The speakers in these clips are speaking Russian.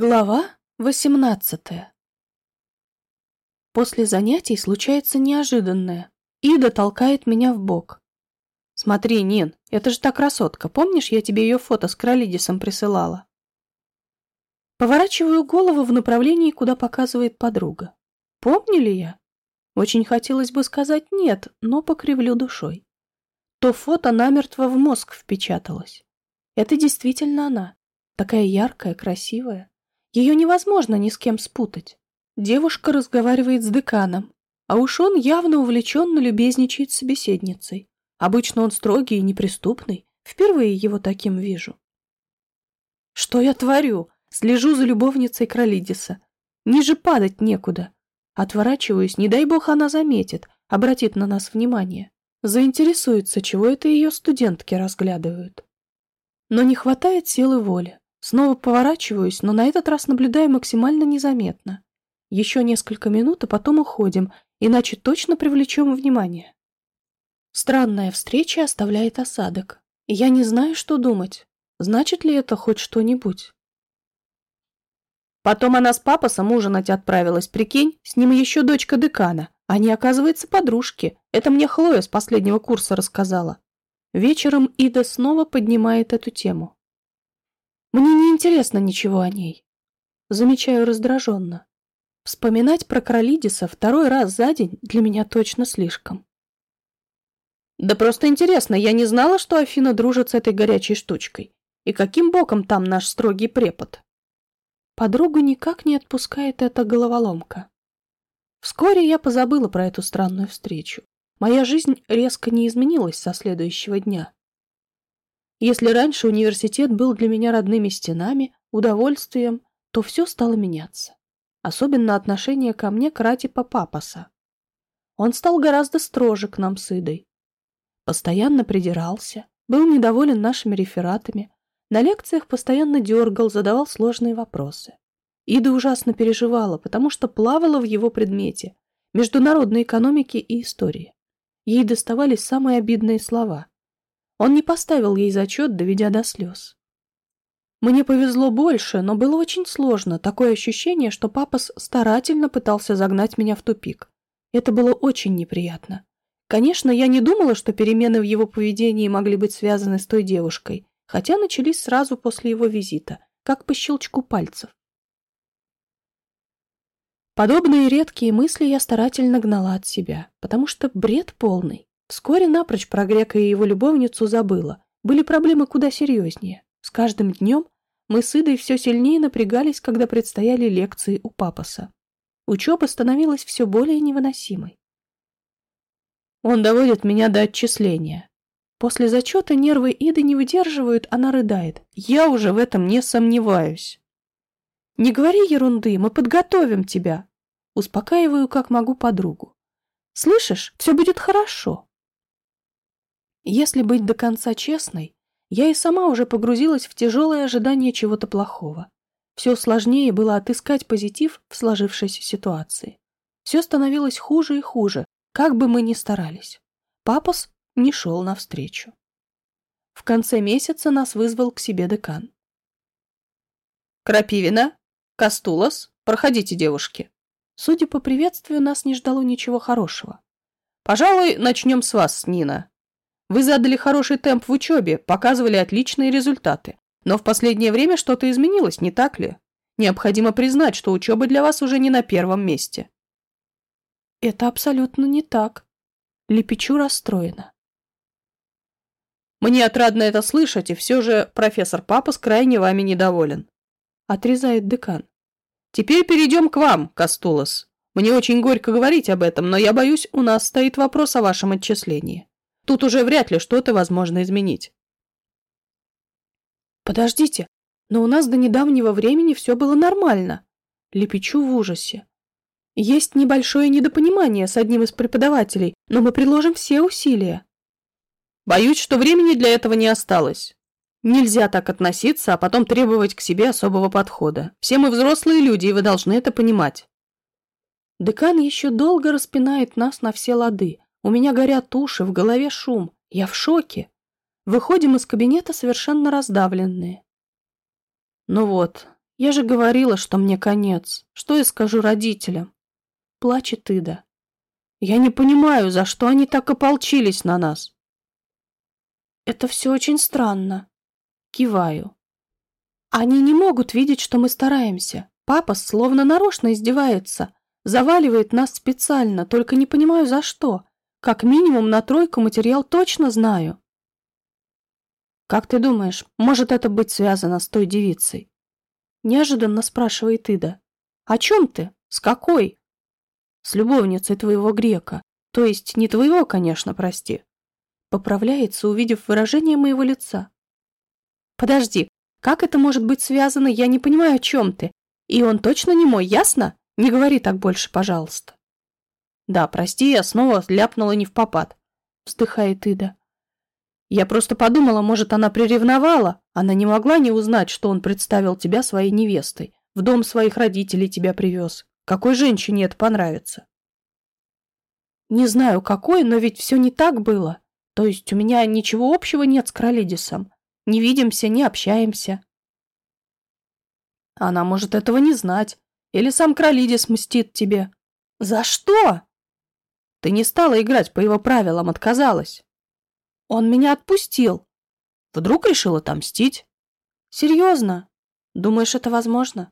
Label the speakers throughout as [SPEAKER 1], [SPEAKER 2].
[SPEAKER 1] Глава восемнадцатая После занятий случается неожиданное. Ида толкает меня в бок. «Смотри, Нин, это же та красотка. Помнишь, я тебе ее фото с Кролидисом присылала?» Поворачиваю голову в направлении, куда показывает подруга. Помню ли я? Очень хотелось бы сказать «нет», но покривлю душой. То фото намертво в мозг впечаталось. Это действительно она. Такая яркая, красивая. Ее невозможно ни с кем спутать. Девушка разговаривает с деканом, а уж он явно увлеченно любезничает с собеседницей. Обычно он строгий и неприступный. Впервые его таким вижу. Что я творю? Слежу за любовницей Кролидиса. Ниже падать некуда. Отворачиваюсь, не дай бог она заметит, обратит на нас внимание. Заинтересуется, чего это ее студентки разглядывают. Но не хватает силы воли. Снова поворачиваюсь, но на этот раз наблюдаю максимально незаметно. Еще несколько минут, а потом уходим, иначе точно привлечем внимание. Странная встреча оставляет осадок. Я не знаю, что думать. Значит ли это хоть что-нибудь? Потом она с папосом ужинать отправилась, прикинь, с ним еще дочка декана. Они, оказывается, подружки. Это мне Хлоя с последнего курса рассказала. Вечером Ида снова поднимает эту тему. Мне не интересно ничего о ней. Замечаю раздраженно. Вспоминать про Кролидиса второй раз за день для меня точно слишком. Да просто интересно, я не знала, что Афина дружит с этой горячей штучкой. И каким боком там наш строгий препод? Подругу никак не отпускает эта головоломка. Вскоре я позабыла про эту странную встречу. Моя жизнь резко не изменилась со следующего дня. Если раньше университет был для меня родными стенами, удовольствием, то все стало меняться. Особенно отношение ко мне к Ратипа Папаса. Он стал гораздо строже к нам с Идой. Постоянно придирался, был недоволен нашими рефератами, на лекциях постоянно дергал, задавал сложные вопросы. Ида ужасно переживала, потому что плавала в его предмете – международной экономики и истории. Ей доставались самые обидные слова – он не поставил ей зачет, доведя до слез. Мне повезло больше, но было очень сложно. Такое ощущение, что папа старательно пытался загнать меня в тупик. Это было очень неприятно. Конечно, я не думала, что перемены в его поведении могли быть связаны с той девушкой, хотя начались сразу после его визита, как по щелчку пальцев. Подобные редкие мысли я старательно гнала от себя, потому что бред полный. Вскоре напрочь про Грека и его любовницу забыла. Были проблемы куда серьезнее. С каждым днем мы с Идой все сильнее напрягались, когда предстояли лекции у папаса. Учеба становилась все более невыносимой. Он доводит меня до отчисления. После зачета нервы Иды не выдерживают, она рыдает. Я уже в этом не сомневаюсь. Не говори ерунды, мы подготовим тебя. Успокаиваю, как могу, подругу. Слышишь, все будет хорошо. Если быть до конца честной, я и сама уже погрузилась в тяжелое ожидание чего-то плохого. Все сложнее было отыскать позитив в сложившейся ситуации. Все становилось хуже и хуже, как бы мы ни старались. Папас не шел навстречу. В конце месяца нас вызвал к себе декан. «Крапивина, Кастулас, проходите, девушки». Судя по приветствию, нас не ждало ничего хорошего. «Пожалуй, начнем с вас, Нина. Вы задали хороший темп в учебе, показывали отличные результаты. Но в последнее время что-то изменилось, не так ли? Необходимо признать, что учеба для вас уже не на первом месте. Это абсолютно не так. Лепечу расстроена. Мне отрадно это слышать, и все же профессор Папас крайне вами недоволен. Отрезает декан. Теперь перейдем к вам, Кастулас. Мне очень горько говорить об этом, но я боюсь, у нас стоит вопрос о вашем отчислении. Тут уже вряд ли что-то возможно изменить. Подождите, но у нас до недавнего времени все было нормально. Лепечу в ужасе. Есть небольшое недопонимание с одним из преподавателей, но мы приложим все усилия. Боюсь, что времени для этого не осталось. Нельзя так относиться, а потом требовать к себе особого подхода. Все мы взрослые люди, и вы должны это понимать. Декан еще долго распинает нас на все лады, у меня горят уши, в голове шум. Я в шоке. Выходим из кабинета совершенно раздавленные. Ну вот, Я же говорила, что мне конец. Что я скажу родителям? Плачет Ида. Я не понимаю, за что они так ополчились на нас. Это все очень странно. Киваю. Они не могут видеть, что мы стараемся. Папа словно нарочно издевается. Заваливает нас специально, только не понимаю за что. Как минимум на тройку материал точно знаю. Как ты думаешь, может это быть связано с той девицей? Неожиданно спрашивает Ида. О чем ты? С какой? С любовницей твоего грека. То есть не твоего, конечно, прости. Поправляется, увидев выражение моего лица. Подожди, как это может быть связано, я не понимаю, о чем ты. И он точно не мой, ясно? Не говори так больше, пожалуйста. Да, прости, я снова ляпнула не в попад. Вздыхает Ида. Я просто подумала, может, она приревновала. Она не могла не узнать, что он представил тебя своей невестой. В дом своих родителей тебя привез. Какой женщине это понравится? Не знаю, какой, но ведь все не так было. То есть у меня ничего общего нет с Кролидисом. Не видимся, не общаемся. Она может этого не знать. Или сам Кролидис мстит тебе. За что? Ты не стала играть по его правилам, отказалась. Он меня отпустил. Вдруг решил отомстить? Серьезно? Думаешь, это возможно?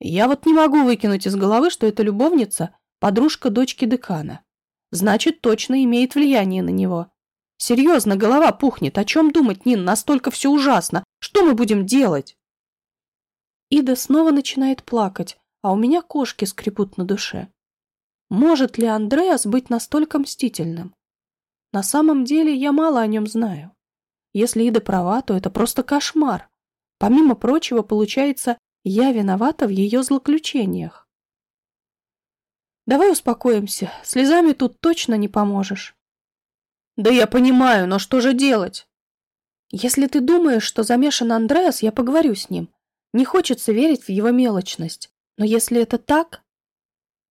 [SPEAKER 1] Я вот не могу выкинуть из головы, что эта любовница – подружка дочки декана. Значит, точно имеет влияние на него. Серьезно, голова пухнет. О чем думать, Нин? Настолько все ужасно. Что мы будем делать? Ида снова начинает плакать, а у меня кошки скребут на душе. Может ли Андреас быть настолько мстительным? На самом деле я мало о нем знаю. Если Ида права, то это просто кошмар. Помимо прочего, получается, я виновата в ее злоключениях. Давай успокоимся, слезами тут точно не поможешь. Да я понимаю, но что же делать? Если ты думаешь, что замешан Андреас, я поговорю с ним. Не хочется верить в его мелочность. Но если это так...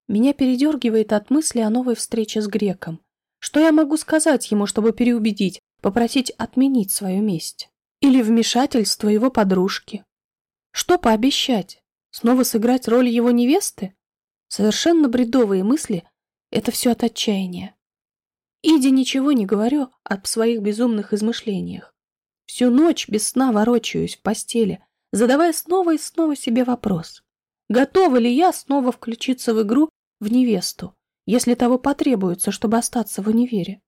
[SPEAKER 1] Меня передергивает от мысли о новой встрече с греком. Что я могу сказать ему, чтобы переубедить, попросить отменить свою месть? Или вмешательство его подружки? Что пообещать? Снова сыграть роль его невесты? Совершенно бредовые мысли — это все от отчаяния. Иди ничего не говорю об своих безумных измышлениях. Всю ночь без сна ворочаюсь в постели, задавая снова и снова себе вопрос. Готова ли я снова включиться в игру в невесту, если того потребуется, чтобы остаться в универе?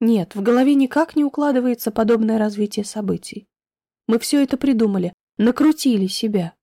[SPEAKER 1] Нет, в голове никак не укладывается подобное развитие событий. Мы все это придумали, накрутили себя.